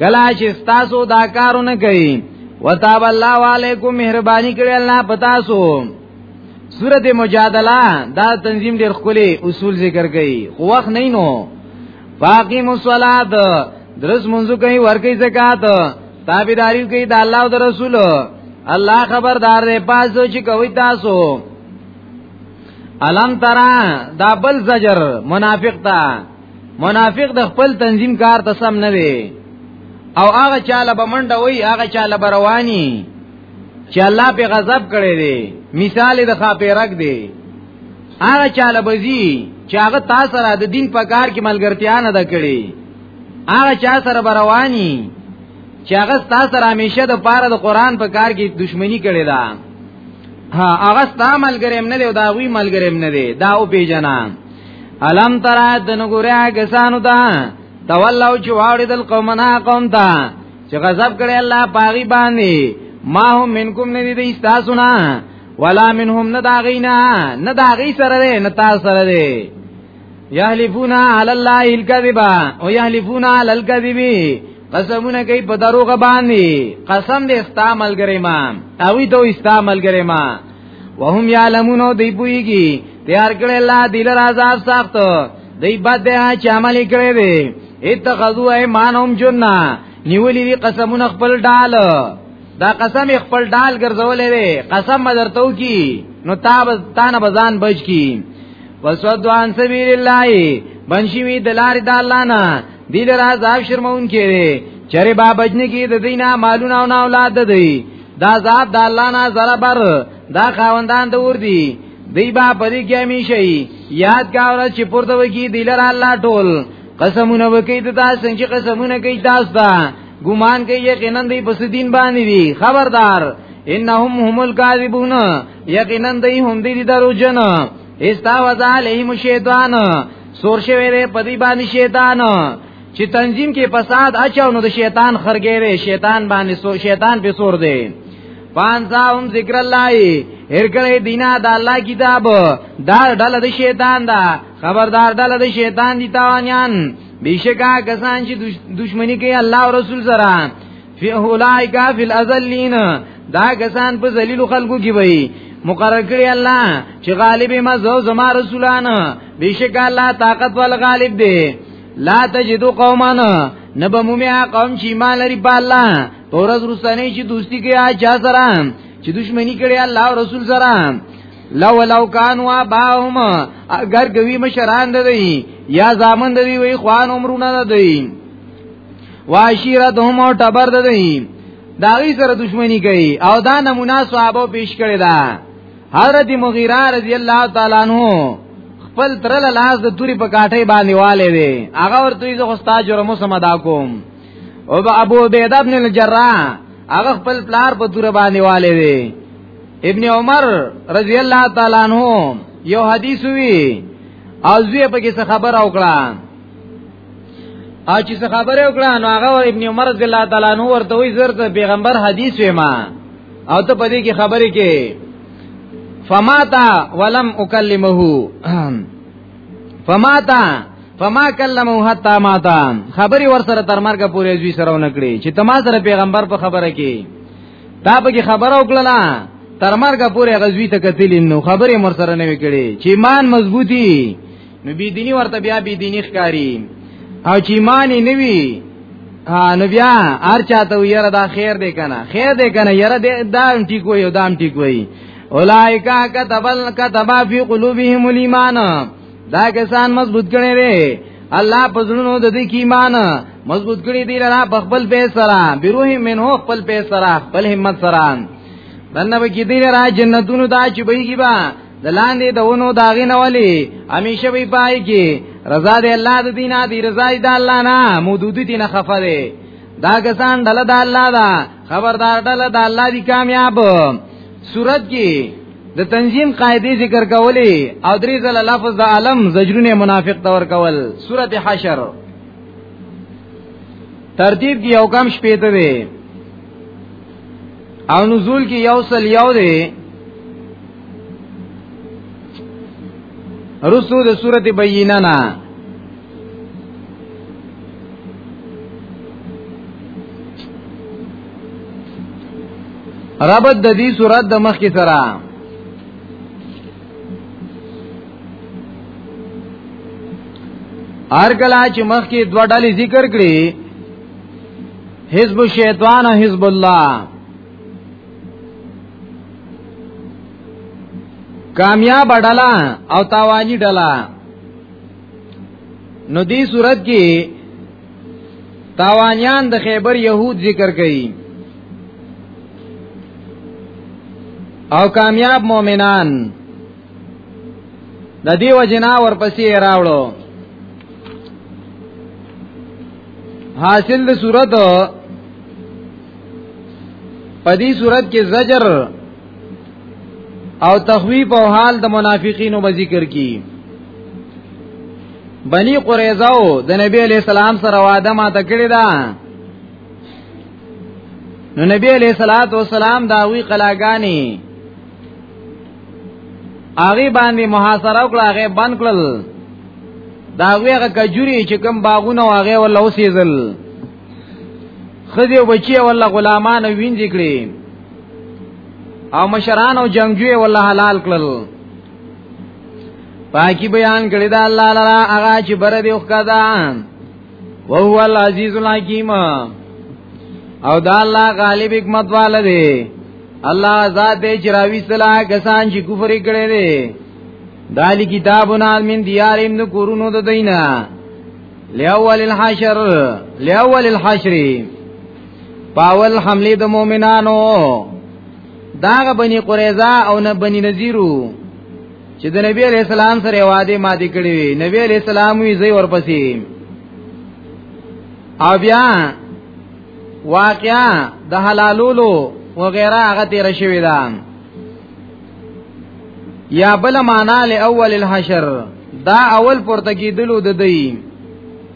Speaker 1: کلا چې تاسو دا کارونه کوي وتاب الله علیکم مهرباني کړی الله پتا سو سورت مجادله دا تنظیم ډیر خولي اصول ذکر کړي خو وخت نه نو باقی مصلات درس منځو کوي ورکي زکات تابعداري کوي د الله او د رسول الله خبردار دی پاسو چې کوي تاسو الم ترا دا بل زجر منافق تا منافق د خپل تنظیم کار ته سم نه وي او هغه چاله بمنډه وي هغه چاله برواني چې الله په غضب کړي دي مثال د خاپیرک دی هغه چاله بزی چې هغه تاسو سره د دین په کار کې ملګرتیا نه ده کړې هغه چا سره برواني چې هغه تاسو سره همیشه د پاره د قران په کار کې دښمنی کړې ده ها هغه ستا ملګریم نه دی او دا غوی ملګریم نه دی دا او پیجنا الم ترا د نګوریا کسانو ته تولوا چې واړې دل قومنا قوم ته چې غضب کړي الله پاغي باندې ما هم منکم نه دي تاسو نه ولا منهم نه داغینا نه داغی سره ده نه تاسو سره ده یحلفون علی الله الکذب او یحلفون علی الکذب قسمونه کوي په دروغ باندې قسم دې استعمال ګرې ما او ته استعمال ګرې ما وهم یعلمون دی پویږي تیار کړي الله دل راز سخت دی بد دی چې عمل کړی دی اتخذوا ایمانهم جنہ نیولی دی قسمون خپل ډال دا قسم خپل ډال ګرځولې وي قسم مدرتو کی نو تاب تان بزان بچ کی وسود عن سبیل الله بنشي وی دلار د الله نه دی لر عذاب شرمون کړي چرې با بجنه کی د دینه مالونه او اولاد دی دا عذاب د الله نه زره بر دا خاوندان د ور دي دی با پدې کې همیشه یاد کاوره چې پورته وکی دی لره الله ټول قسمونه وکي ته تاسو چې قسمونه کوي تاسو ته ګمان کوي یقینا دی پس دین باندې دي خبردار انهم هم الکاذبون یقینا دی هم دي دروژن استاوذ علیهم الشیطان سور شوی دی پدی باندې شیطان چې تنظیم کې فساد اچاو نو د شیطان خرګېره شیطان باندې سو شیطان په سور دی پانځا هم ذکر الله هر کله دینا د الله کتاب دا ډله د شیطان دا خبردار ډله د شیطان دي تاوانیان بشکا کسان چې دشمنی کوي الله او رسول سره فی اولائک فی الازلین دا کسان په ذلیل خلقو کې وي مقرر کړی الله چې غالب ما زو زما رسولان بشکا الله طاقت ول غالب دی لا تجدو قومانا نبمومیا قوم چې ایمان لري په الله پورز رستنی چې دوستی کې آ چا سره چې دشمنی کړي الله او رسول سره لو لو کانوا باهم اگر کوي مشران د دی یا زامن د دی وی خوان عمرونه د دی واشیرتهم او ټبر د دی داغي سره دشمنی کوي او دا نمونه صحابه پیش کړي دا حضرت مغیره رضی الله تعالی عنہ خپل تر لاس د توري په کاټه باندې والي وي هغه ورته زه خو ستا جرمو سم ادا کوم او با ابو عبید ابن الجراح هغه خپل پلار په تور باندې والي وي ابن عمر رضی الله تعالی عنہ یو حدیث وی او زوی په کې خبر او کړه او چې څه خبره وکړه نو هغه ابن عمر رضی الله تعالی عنہ ورته وی زر ته پیغمبر حدیث ویما او ته پدې کې خبرې کې فماتا ولم اکلمه فماتا فما کلمو حتا ماتا خبري ور سره تر مرګه پورې ځوی سره ونکړي چې تما سره پیغمبر په خبره کې تا به کې خبره وکړه تر مرګه پورې غزوی ته کتل نو خبرې مر سره نه وکړي چې ایمان مضبوطی نو بی دینی ورته بیا بی دینی ښکاری او چې ایمان نه وی نو بیا هر چاته یره دا خیر دی کنه خیر دی کنه یره دا ټیک وي او دا ټیک وي اولائکا کتبل کتبا فی قلوبهم الیمان دا کسان مضبوط کړي دي الله پزړونو د دې کی ایمان مضبوط کړي دي لرا بخبل په سره بروه منه خپل په سره خپل همت سره دنه به کې دي لرا جنتونو دا چې بهږي با د لاندې دونو داغې نه ولي همیشه وي پای کې رضا دې الله د دینه دی رضا دې الله نه مودودی نه خفره دا کسان دله د الله دا خبردار ډله د الله دی کامیاب صورت کې د تنظیم قاعده ذکر کولې او درې ځل لفظ د عالم زجرونه منافق تور کول سورته حشر ترتیب کې یو کم شپې ته دی او نزول کې یو سل یو دی رسو د سورته بیننا ربط د دې صورت د مخ کې سره هر کله چې مخ کې دوه ډلې ذکر کړي حزب الشیطان او حزب الله کامیاب ډلا او تاوانی ډلا نو دې صورت کې تاوانیان د خیبر یهود ذکر کړي او کامیاب مؤمنان د دې وجنا ورپسې راوړو حاصل د صورت په دې صورت کې زجر او تخویف او حال د منافقینو به ذکر کی بنی قریظه او د نبی علی السلام سره وعده ما تکړه ده نو نبی علی صلوات و سلام دا وی قلاګانی اغي باندې محاصره وکړه هغه بند کړل دا ویغه کجوري چې کوم باغونه واغه ولا وسیزل خدي او بچي ولا غلامان وینځ کړي او مشران او جنگجوی ولا حلال کړل پاکی بیان کړی دا الله لرا هغه چې بر دی وکړه او هو العزیز الحکیم او دا الله غالب حکمت والا دی الله ذات دې چراوي سلا کسان چې کفر کړي دي دالی کتابنا من دیاریم نو کورونو د دینا لاول الحشر لاول الحشر پاول حمله د مؤمنانو داغه بنی قریظه او نه بنی نذیرو چې د نبی علی السلام سره وعده ماته کړې وي نبی علی السلام وی زی ورپسې او بیا واقعا د حلالولو وغیرہ هغه تیر شوی دا یا بل معنا له اول الحشر دا اول پورته کیدلو د دی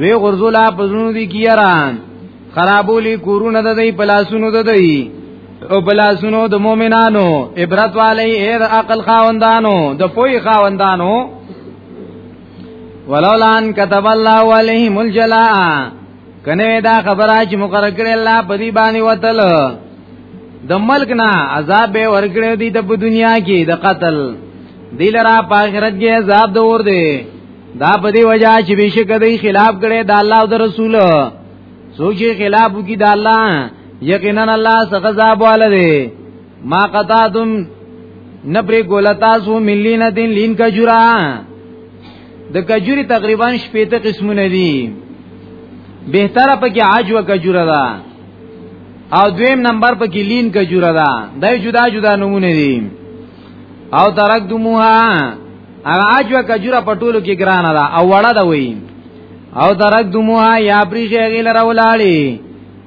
Speaker 1: وی غرزولا پزونو دی کیران خرابولی کورونه د دی پلاسونو د دی او پلاسونو د مؤمنانو عبرت والی ایر عقل خاوندانو د پوی خاوندانو ولولا ان كتب الله عليهم الجلاء کنه دا خبره چې مقرر کړی الله په دې باندې وتل د ملک نه عذاب به ورکړی دی د دنیا کې د قتل دلرا په آخرت کې عذاب دور دی دا په دې وجہ چې بشک دې خلاف کړي د الله او د رسول سوچي خلاف وکي د الله یقینا الله څخه عذاب والده ما قطعتم نپری ګولتا سو ملی نه دین لین کجورا د کجوري تقریبا شپېته قسمونه دي بهتره پکې عاج و کجورا ده او دویم نمبر پکې لین کجورا ده دا جدا جدا نمونه دي او ترک دموها هغه اجوا کجوره پټولو کې ګرانه ده او وړه ده وی او ترک دموها یا پری شغیل راولاړي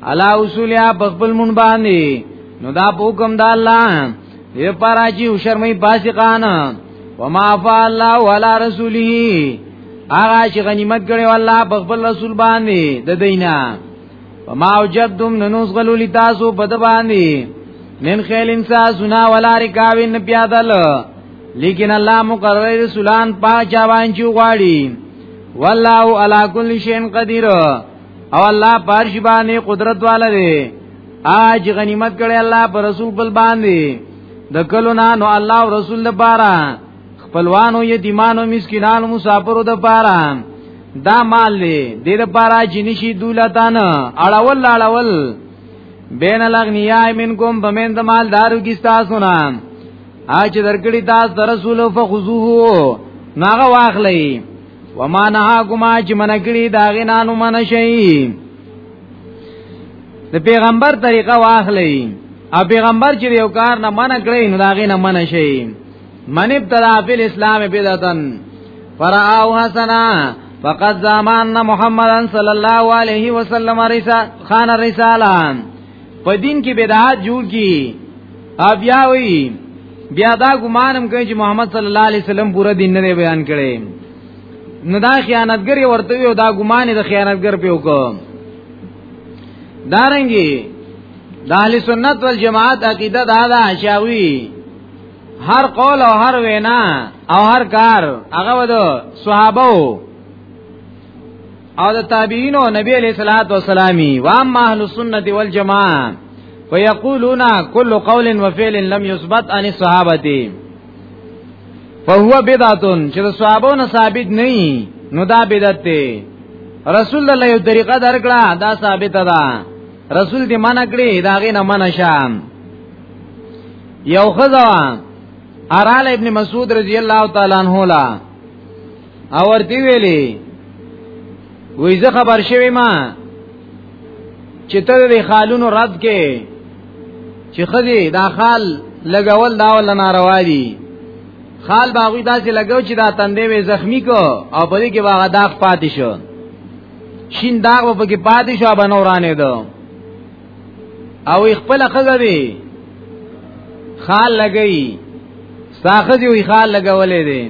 Speaker 1: علا اصولیا بخبل من باندې نو دا حکم د الله یې پارا چې شرمې فاسقان وما فا الله ولا رسوله هغه چې غنیمت ګړي والله بخبل رسول باندې د دینه وما وجدتم ننوس غلو لتاسو بد باندې من خیل انسا سنا ولا رکاوین پیادل لیکن الله مقرر رسولان پاچا وانچو غواړي والله علا کل شین قدیر او الله پارش باندې قدرت والا دی آج غنیمت کړي الله پر رسول بل باندې د کلو نه نو الله او رسول لپاره خپلوانو یتیمانو مسکینانو مسافرو د پاره دا مال دی د دې لپاره چې نشي دولتان اړول اړول بین الاغنیاء منکم بمند مالدارو کې تاسو نه اج درکړی تاسو رسول فخذوه ناغه واخلئ وما نهاکم اج منکړي داغه نانو منشئ د پیغمبر طریقه واخلئ او پیغمبر چې یو کار نه منع کړی نو داغه نه منشئ من ابتدا فی الاسلام بدعتن فرآو حسنا فقد زمان محمدن صلی اللہ علیہ وسلم خان رسالہ په دین کې بدعات جوړ کی او بیا وی بیا دا ګمانم کوي چې محمد صلی الله علیه وسلم پورا دین نه بیان کړي نو دا خیانتګر ورته یو دا ګمان د خیانتګر په وکړ دارنګي د اهل سنت والجماعت عقیده دا ده چې هر قول او هر وینا او هر کار هغه ود صحابه او د تابعین او نبی علیہ الصلوۃ والسلامي وا اهل السنه والجماعه فیقولون كل قول وفعل لم يثبت عن الصحابه فهو بدعه چې د صحابو نه ثابت نه نو دا بدعت دی رسول الله یو طریقه درکړه دا ثابت ده رسول دې منع کړي داغه نه منع شام یو خزا ارال ابن مسعود رضی الله تعالی عنہ لا او ورته ویلي وې زه خبر شوی ما چې ته د خالونو رد کې چې خدي دا خال لګول دا ول ناروا دي خال باغوی داسې لګاو چې دا تندې وې زخمی کو او په دې کې باغ داغ پاتې شو شین داغ په کې پاتې شو بنورانه ده او خپل خزه دی خال لګئی ساخذ وی خال لګولې دی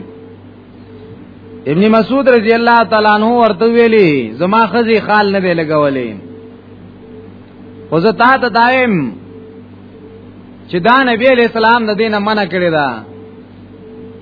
Speaker 1: ابن مسعود رضی الله تعالی عنہ ورته ویلي زما خزي خال نه دی لګولې او زه تا ته دایم چې دا نبی علیہ السلام د دینه منع کړی دا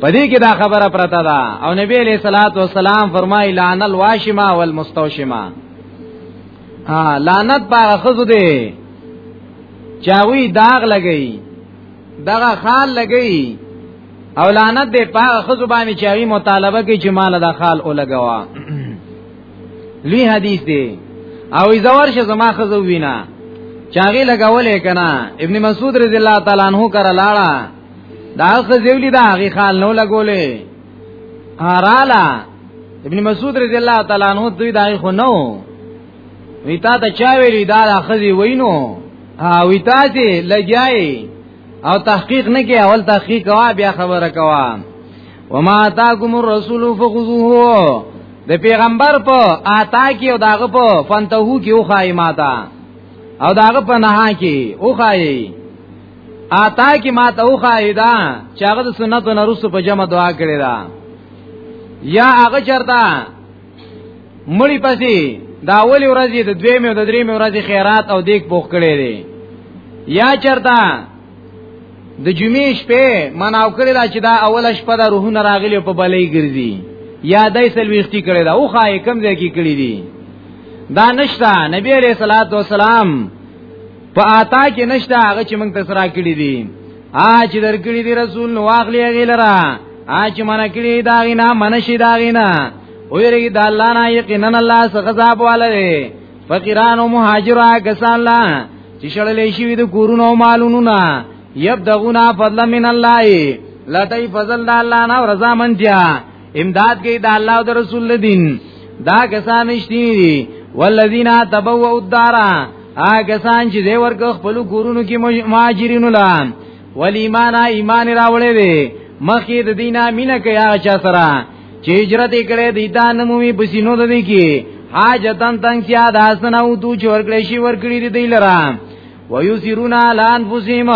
Speaker 1: پدې کې دا خبره پرته ده او نبی علیہ الصلات والسلام فرمایي لعن الواشما والمستوشما ها لعنت پاغه خزو دی چاوی داغ لګی دغه خال لګی او لعنت دی پاغه خزو باندې چاوی مطالبه کوي چې مال دا خال اولګوا لوی حدیث دی او ایزور شه زما خزو وینا چاغي لګولې کنا ابن مسعود رضی الله تعالی عنہ کرا لاړه دا خزیولی دا هغه خال نو لګولې ارالا ابن مسعود رضی الله تعالی عنہ دوی دا خو نو وی تا ته چا ویلی دا خزی وینو ها وی تا چې لګیای او تحقیق نه کې اول تحقیق کوا بیا خبره کوا وما تاکم الرسول فخذوه د پیغمبر په آتا کې او داغه په فنتهو کې او خای ماتا او داغه په نها کې او خای آتا کی ما ته وخایې دا چې هغه د سنتو نه رسو په جمع دعا کړی دا یا هغه چرتا مړی پسی دا اولی ورځی د دوی مې او د درې مې ورځی خیرات او دیک پوخ کړی دی یا چرتا د جمعې شپې مناو کړی دا چې دا اوله شپه د روحونه راغلی په بلې ګرځي یا دای سلويختی کړی دا او خای کم ځای کې کړی دی دا نشتا نبی علیہ الصلوۃ والسلام په آتا کې نشته هغه چې موږ تاسو را کړی دي ا چې درکړي دي رسول نو واخلې غیلرا ا چې من کړی دا غینا منشي دا غینا او یری د الله نه یقینا الله څخه عذاب والره فقیران او مهاجر کسان الله چې شړلې شي د کورونو او مالونو نه یبدغونا فضل من الله لته فضل الله نه رضا منتیا امداد کوي د الله او د رسول دین دا کسان شتي دي والذین تبوؤ الدار هغه کسان چې دی ورګ خپل کورونو کې مهاجرینو لا ول ایمان ایمان راولې دي مخې د دینه مینه کوي هغه چا سره چې هجرت کړي دی دا نمومي بسینو د دې کې حاجتن تنگ سیا داسنه او تو چور کړی شي ور کړی دی لرام ويسرون على انفسهم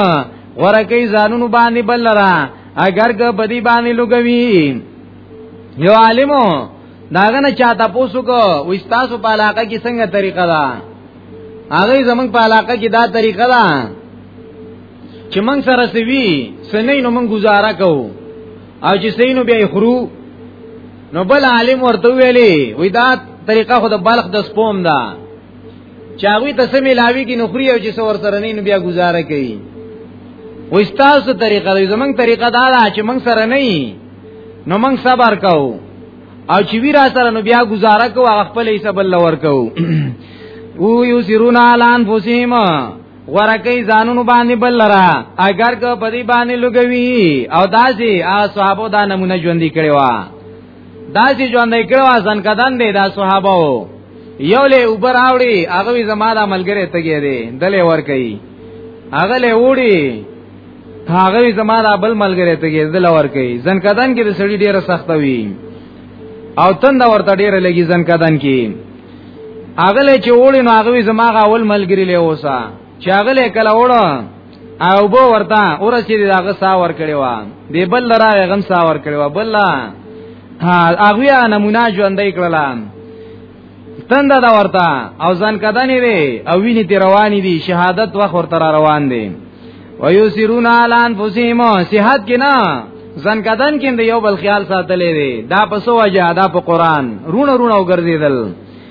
Speaker 1: ورکی ځانونو باندې بل لرا اگر که بدی باندې لګوي یو عالمو داغه نه چاته پوسو کو وستاسو په علاقه کې څنګه طریقه ده هغه زمنګ په علاقه کې دا طریقه ده چې موږ سره سوي سنې نو موږ گزاره کوو او چې سینو بیا خرو نو بل عالم ورته ویلي وې دا طریقه خو د بلخ د سپوم ده چاوی ته سمې لاوی کې نخري او چې سور سره نه بیا گزاره کوي وې تاسو طریقه دې زمنګ طریقه دا ده چې موږ سره نه نو موږ صبر کوو او چې وی را سره نو بیا گزاره کوو هغه خپل حساب الله ورکو او یو سرونه الان فوسیم ورکی زانونو باندې بل لرا اگر که پدی باندې لګوي او داسي هغه صحابه دا نمونه ژوندۍ کړي وا دا چې ژوند یې کړو ځن کدن دی دا صحابه وو یو له اوبر اوړي هغه زما د ملګری تګی دی دلې ور کوي هغه له وړي هغه زما د بل ملګری تګی دل ور کوي ځن کدن کې د سړي ډیره سخت وي او تند ورته ډیره لګي ځن کدن کې هغه له چې وړي نو هغه زما غول ملګری له اوسه چې هغه کله وړه او بو ورته اور چې داغه سا ور کړی و دی بل راغه غم سا ور کړی و بل هغه نمونه ژوندې کړل تند دا ورته او ځان کدنې وي او ویني تی رواني دي شهادت وخت ورته را روان دي ويسرون على انفسهم صحت کې نه ځان کدن کې یو بل خیال ساتلې دي دا پسو وجه دا په قران رونه رونه وګرځیدل